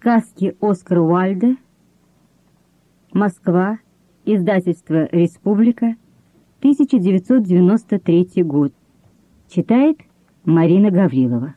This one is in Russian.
Сказки Оскара Уальда. Москва. Издательство «Республика». 1993 год. Читает Марина Гаврилова.